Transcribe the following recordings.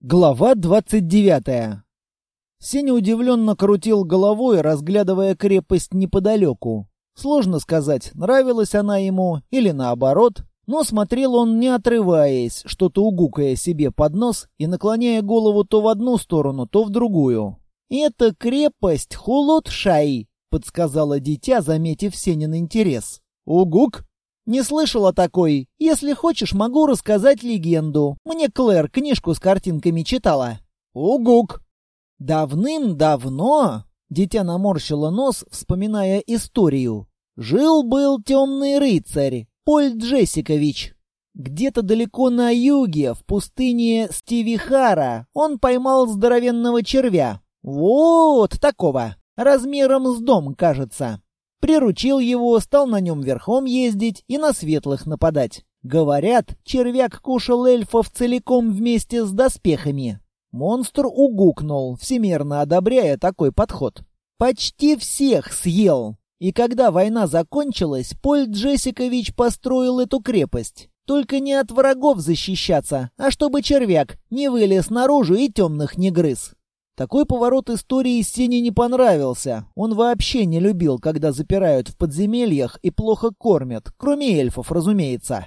Глава 29. Сеня удивленно крутил головой, разглядывая крепость неподалеку. Сложно сказать, нравилась она ему или наоборот, но смотрел он не отрываясь, что-то угукая себе под нос и наклоняя голову то в одну сторону, то в другую. «Это крепость Хулут-Шай», — подсказала дитя, заметив Сенин интерес. «Угук?» «Не слышала такой. Если хочешь, могу рассказать легенду. Мне Клэр книжку с картинками читала». «Угук!» «Давным-давно...» — дитя наморщило нос, вспоминая историю. «Жил-был темный рыцарь, Поль Джессикович. Где-то далеко на юге, в пустыне Стивихара, он поймал здоровенного червя. Вот такого, размером с дом, кажется. Приручил его, стал на нем верхом ездить и на светлых нападать. Говорят, червяк кушал эльфов целиком вместе с доспехами. Монстр угукнул, всемерно одобряя такой подход. Почти всех съел. И когда война закончилась, Поль Джессикович построил эту крепость. Только не от врагов защищаться, а чтобы червяк не вылез наружу и темных не грыз. Такой поворот истории Сене не понравился. Он вообще не любил, когда запирают в подземельях и плохо кормят, кроме эльфов, разумеется.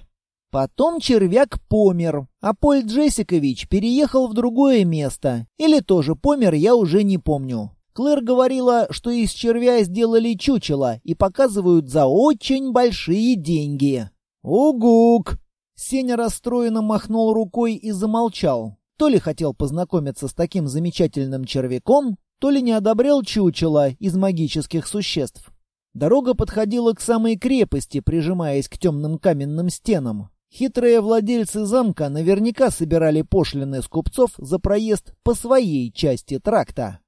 Потом червяк помер, а Поль Джессикович переехал в другое место. Или тоже помер, я уже не помню. Клэр говорила, что из червя сделали чучело и показывают за очень большие деньги. «Угук!» Сеня расстроенно махнул рукой и замолчал. То ли хотел познакомиться с таким замечательным червяком, то ли не одобрял чучело из магических существ. Дорога подходила к самой крепости, прижимаясь к темным каменным стенам. Хитрые владельцы замка наверняка собирали пошлины с купцов за проезд по своей части тракта.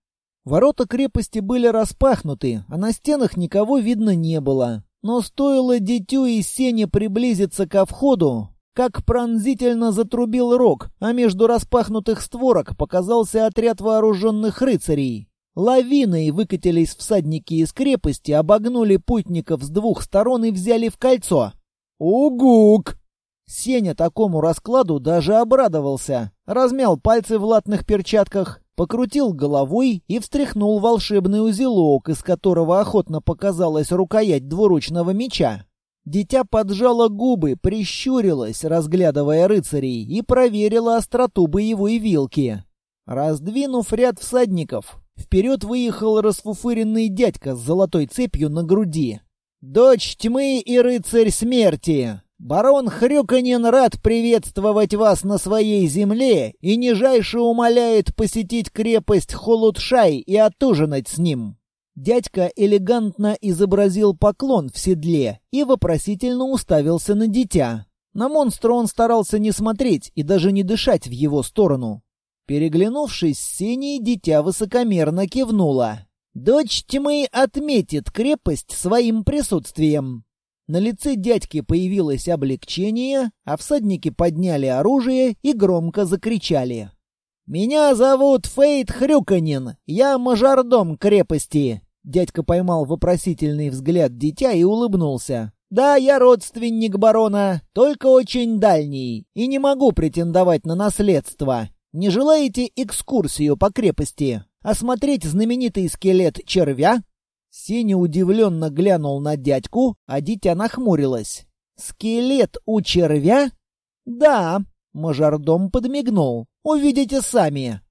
Ворота крепости были распахнуты, а на стенах никого видно не было. Но стоило дитю и сене приблизиться ко входу, как пронзительно затрубил рог, а между распахнутых створок показался отряд вооруженных рыцарей. Лавиной выкатились всадники из крепости, обогнули путников с двух сторон и взяли в кольцо. «Угук!» Сеня такому раскладу даже обрадовался. Размял пальцы в латных перчатках, покрутил головой и встряхнул волшебный узелок, из которого охотно показалась рукоять двуручного меча. Дитя поджало губы, прищурилась, разглядывая рыцарей, и проверила остроту боевой вилки. Раздвинув ряд всадников, вперед выехал расфуфыренный дядька с золотой цепью на груди. «Дочь тьмы и рыцарь смерти! Барон Хрюканин рад приветствовать вас на своей земле и нижайше умоляет посетить крепость Холудшай и отужинать с ним!» Дядька элегантно изобразил поклон в седле и вопросительно уставился на дитя. На монстра он старался не смотреть и даже не дышать в его сторону. Переглянувшись с Сеней, дитя высокомерно кивнула. «Дочь тьмы отметит крепость своим присутствием». На лице дядьки появилось облегчение, а всадники подняли оружие и громко закричали. «Меня зовут Фейт Хрюканин. Я мажордом крепости». Дядька поймал вопросительный взгляд дитя и улыбнулся. «Да, я родственник барона, только очень дальний, и не могу претендовать на наследство. Не желаете экскурсию по крепости? Осмотреть знаменитый скелет червя?» Сеня удивленно глянул на дядьку, а дитя нахмурилась. «Скелет у червя?» «Да», — мажордом подмигнул. Увидите сами!»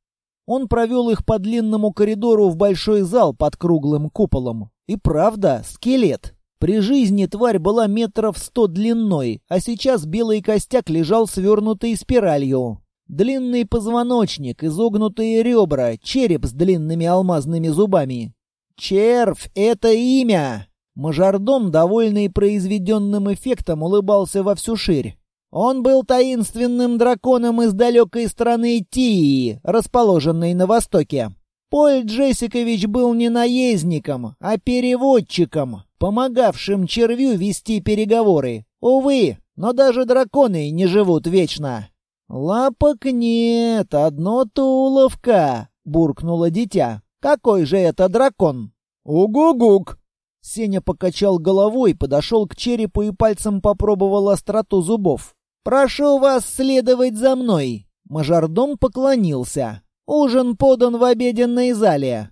Он провел их по длинному коридору в большой зал под круглым куполом. И правда, скелет. При жизни тварь была метров сто длиной, а сейчас белый костяк лежал свернутый спиралью. Длинный позвоночник, изогнутые ребра, череп с длинными алмазными зубами. «Червь — это имя!» Мажордом, довольный произведенным эффектом, улыбался во всю ширь. Он был таинственным драконом из далекой страны Тии, расположенной на востоке. Поль Джессикович был не наездником, а переводчиком, помогавшим червю вести переговоры. Увы, но даже драконы не живут вечно. «Лапок нет, одно туловка», — буркнуло дитя. «Какой же это дракон?» «Угу-гук», Сеня покачал головой, подошел к черепу и пальцем попробовал остроту зубов. «Прошу вас следовать за мной!» Мажордом поклонился. Ужин подан в обеденной зале.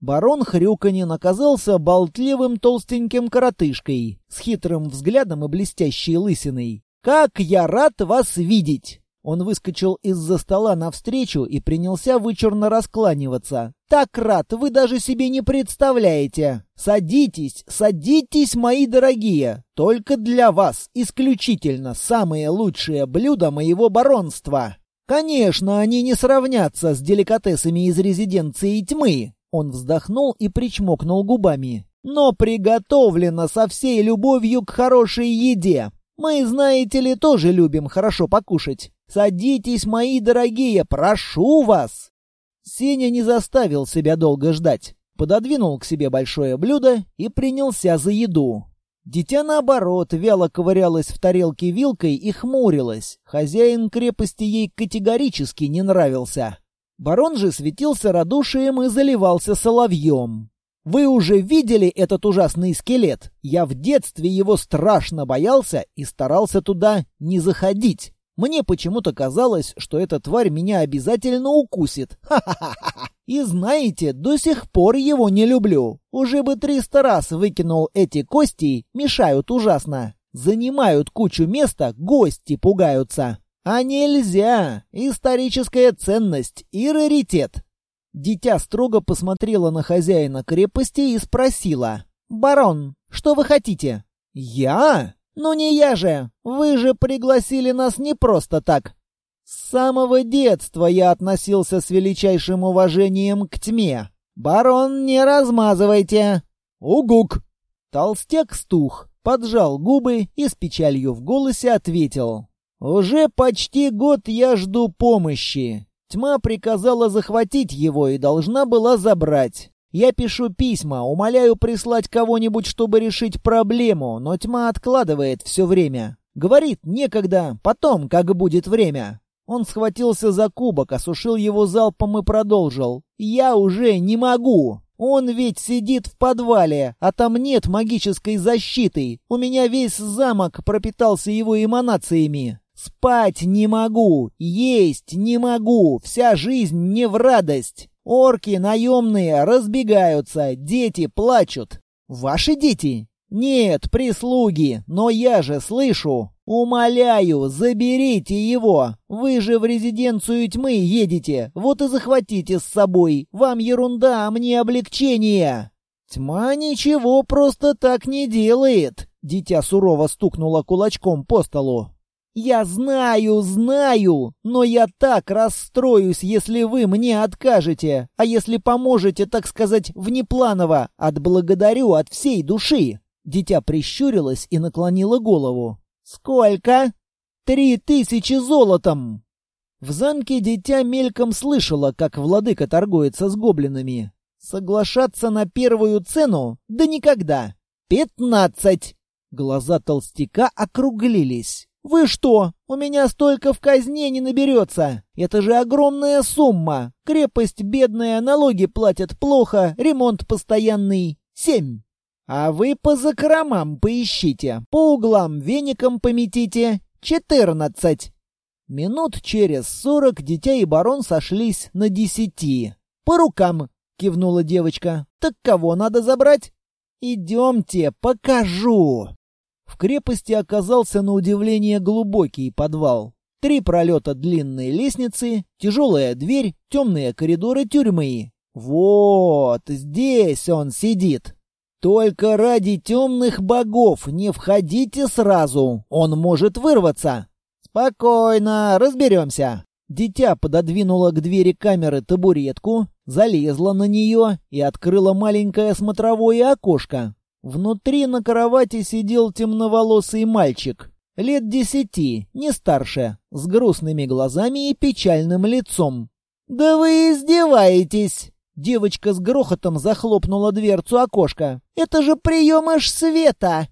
Барон Хрюканин оказался болтливым толстеньким коротышкой, с хитрым взглядом и блестящей лысиной. «Как я рад вас видеть!» Он выскочил из-за стола навстречу и принялся вычурно раскланиваться. «Так рад, вы даже себе не представляете! Садитесь, садитесь, мои дорогие! Только для вас исключительно самые лучшие блюда моего баронства!» Конечно, они не сравнятся с деликатесами из резиденции тьмы. Он вздохнул и причмокнул губами. Но приготовлено со всей любовью к хорошей еде. Мы, знаете ли, тоже любим хорошо покушать. Садитесь, мои дорогие, прошу вас!» Сеня не заставил себя долго ждать. Пододвинул к себе большое блюдо и принялся за еду. Дитя, наоборот, вяло ковырялась в тарелке вилкой и хмурилась. Хозяин крепости ей категорически не нравился. Барон же светился радушием и заливался соловьем. Вы уже видели этот ужасный скелет? Я в детстве его страшно боялся и старался туда не заходить. Мне почему-то казалось, что эта тварь меня обязательно укусит. Ха-ха-ха! И знаете, до сих пор его не люблю. Уже бы триста раз выкинул эти кости, мешают ужасно. Занимают кучу места, гости пугаются. А нельзя! Историческая ценность и раритет. Дитя строго посмотрела на хозяина крепости и спросила. «Барон, что вы хотите?» «Я? Ну не я же! Вы же пригласили нас не просто так!» С самого детства я относился с величайшим уважением к тьме. «Барон, не размазывайте!» «Угук!» Толстяк стух, поджал губы и с печалью в голосе ответил. «Уже почти год я жду помощи. Тьма приказала захватить его и должна была забрать. Я пишу письма, умоляю прислать кого-нибудь, чтобы решить проблему, но тьма откладывает все время. Говорит, некогда, потом, как будет время. Он схватился за кубок, осушил его залпом и продолжил. «Я уже не могу! Он ведь сидит в подвале, а там нет магической защиты. У меня весь замок пропитался его эманациями. Спать не могу, есть не могу, вся жизнь не в радость. Орки наемные разбегаются, дети плачут. Ваши дети? Нет, прислуги, но я же слышу. Умоляю, заберите его. Вы же в резиденцию тьмы едете, вот и захватите с собой. Вам ерунда, а мне облегчение. Тьма ничего просто так не делает. Дитя сурово стукнуло кулачком по столу. «Я знаю, знаю, но я так расстроюсь, если вы мне откажете, а если поможете, так сказать, внепланово, отблагодарю от всей души». Дитя прищурилось и наклонило голову. «Сколько?» «Три тысячи золотом!» В замке дитя мельком слышало, как владыка торгуется с гоблинами. Соглашаться на первую цену? Да никогда! «Пятнадцать!» Глаза толстяка округлились. «Вы что? У меня столько в казне не наберется! Это же огромная сумма! Крепость бедная, налоги платят плохо, ремонт постоянный. Семь! А вы по закромам поищите, по углам веником пометите. Четырнадцать!» Минут через сорок дитя и барон сошлись на десяти. «По рукам!» — кивнула девочка. «Так кого надо забрать?» «Идемте, покажу!» В крепости оказался на удивление глубокий подвал. Три пролета длинной лестницы, тяжелая дверь, темные коридоры тюрьмы. Вот здесь он сидит. Только ради темных богов не входите сразу, он может вырваться. Спокойно, разберемся. Дитя пододвинуло к двери камеры табуретку, залезла на нее и открыла маленькое смотровое окошко. Внутри на кровати сидел темноволосый мальчик, лет десяти, не старше, с грустными глазами и печальным лицом. «Да вы издеваетесь!» Девочка с грохотом захлопнула дверцу окошка. «Это же приемыш света!»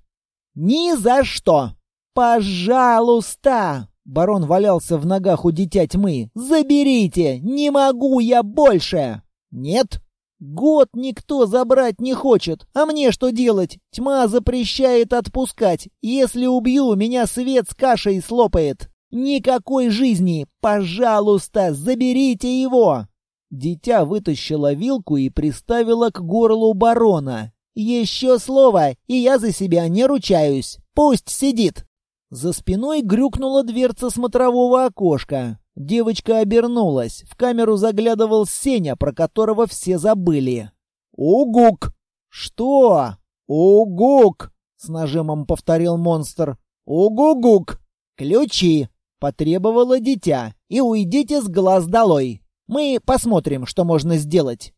«Ни за что!» «Пожалуйста!» Барон валялся в ногах у дитя тьмы. «Заберите! Не могу я больше!» «Нет!» Год никто забрать не хочет. А мне что делать? Тьма запрещает отпускать. Если убью, меня свет с кашей слопает. Никакой жизни! Пожалуйста, заберите его!» Дитя вытащило вилку и приставило к горлу барона. «Еще слово, и я за себя не ручаюсь. Пусть сидит!» За спиной грюкнула дверца смотрового окошка. Девочка обернулась. В камеру заглядывал Сеня, про которого все забыли. «Угук!» «Что?» «Угук!» — с нажимом повторил монстр. «Угугук!» «Ключи!» — потребовало дитя. «И уйдите с глаз долой!» Мы посмотрим, что можно сделать».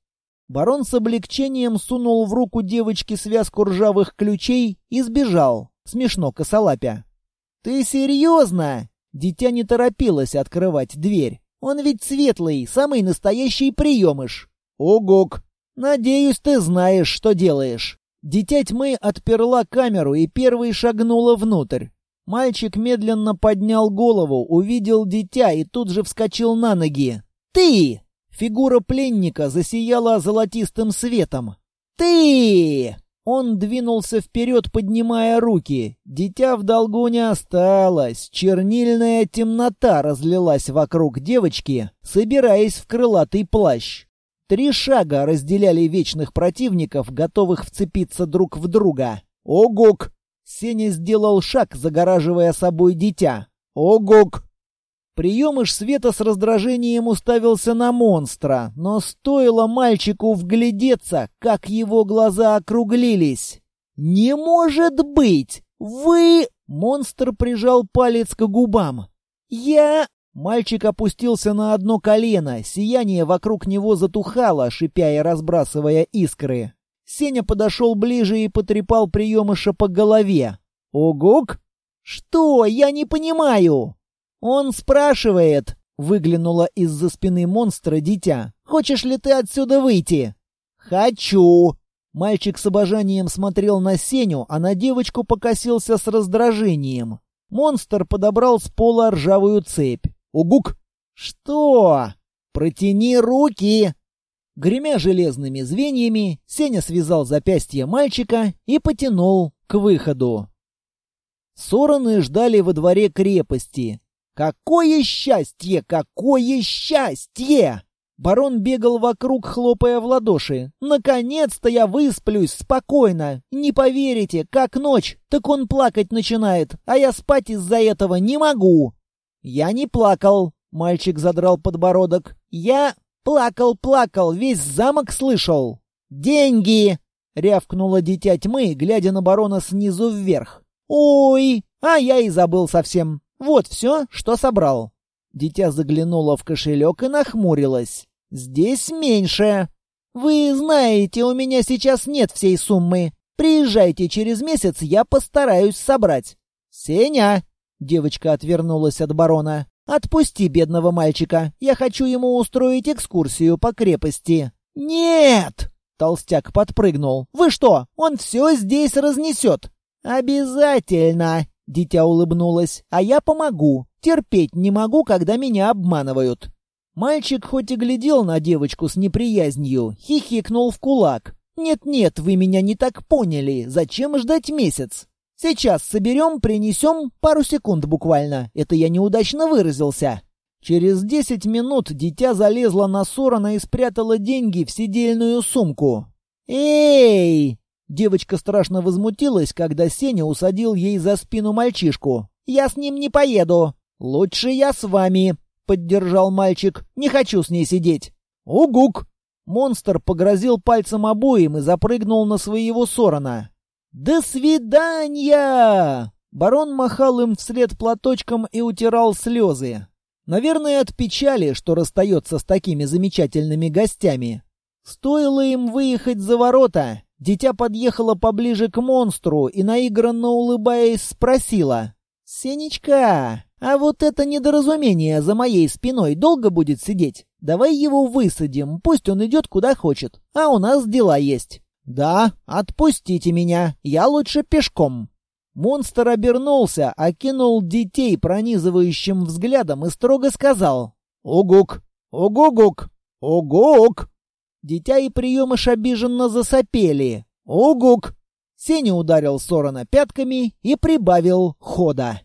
Барон с облегчением сунул в руку девочки связку ржавых ключей и сбежал, смешно косолапя. «Ты серьезно?» Дитя не торопилось открывать дверь. «Он ведь светлый, самый настоящий приемыш». «Огок! Надеюсь, ты знаешь, что делаешь». Дитя тьмы отперла камеру и первой шагнула внутрь. Мальчик медленно поднял голову, увидел дитя и тут же вскочил на ноги. «Ты!» Фигура пленника засияла золотистым светом. «Ты!» Он двинулся вперед, поднимая руки. Дитя в долгу не осталось. Чернильная темнота разлилась вокруг девочки, собираясь в крылатый плащ. Три шага разделяли вечных противников, готовых вцепиться друг в друга. «Огук!» Сеня сделал шаг, загораживая собой дитя. «Огук!» Приемыш света с раздражением уставился на монстра, но стоило мальчику вглядеться, как его глаза округлились. «Не может быть! Вы...» Монстр прижал палец к губам. «Я...» Мальчик опустился на одно колено, сияние вокруг него затухало, шипя и разбрасывая искры. Сеня подошел ближе и потрепал приемыша по голове. «Огук?» «Что? Я не понимаю!» «Он спрашивает», — выглянула из-за спины монстра дитя. «Хочешь ли ты отсюда выйти?» «Хочу!» Мальчик с обожанием смотрел на Сеню, а на девочку покосился с раздражением. Монстр подобрал с пола ржавую цепь. «Угук!» «Что?» «Протяни руки!» Гремя железными звеньями, Сеня связал запястье мальчика и потянул к выходу. Сороны ждали во дворе крепости. Какое счастье! Какое счастье! Барон бегал вокруг, хлопая в ладоши. «Наконец-то я высплюсь спокойно! Не поверите, как ночь, так он плакать начинает, а я спать из-за этого не могу!» «Я не плакал», — мальчик задрал подбородок. «Я плакал-плакал, весь замок слышал!» «Деньги!» — рявкнуло дитя тьмы, глядя на барона снизу вверх. «Ой, а я и забыл совсем. Вот все, что собрал». Дитя заглянуло в кошелек и нахмурилось. «Здесь меньше. Вы знаете, у меня сейчас нет всей суммы. Приезжайте через месяц, я постараюсь собрать». «Сеня!» — девочка отвернулась от барона. «Отпусти бедного мальчика. Я хочу ему устроить экскурсию по крепости». «Нет!» — толстяк подпрыгнул. «Вы что, он все здесь разнесет?» «Обязательно!» Дитя улыбнулась. «А я помогу. Терпеть не могу, когда меня обманывают». Мальчик хоть и глядел на девочку с неприязнью, хихикнул в кулак. «Нет-нет, вы меня не так поняли. Зачем ждать месяц? Сейчас соберем, принесем пару секунд буквально. Это я неудачно выразился». Через десять минут дитя залезло на Сорона и спрятало деньги в сидельную сумку. «Эй!» Девочка страшно возмутилась, когда Сеня усадил ей за спину мальчишку. «Я с ним не поеду. Лучше я с вами», — поддержал мальчик. «Не хочу с ней сидеть». «Угук!» Монстр погрозил пальцем обоим и запрыгнул на своего Сорона. «До свидания!» Барон махал им вслед платочком и утирал слезы. Наверное, от печали, что расстается с такими замечательными гостями. Стоило им выехать за ворота, Дитя подъехало поближе к монстру и, наигранно улыбаясь, спросила. «Сенечка, а вот это недоразумение за моей спиной долго будет сидеть? Давай его высадим, пусть он идет куда хочет, а у нас дела есть». «Да, отпустите меня, я лучше пешком». Монстр обернулся, окинул детей пронизывающим взглядом и строго сказал «Угук! Угугук! Угук!» Дитя и приемыш обиженно засопели. «Угук!» Сеня ударил Сорона пятками и прибавил хода.